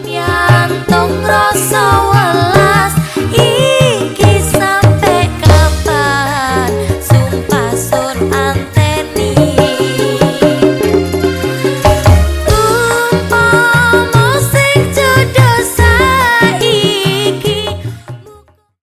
Yang tong rasa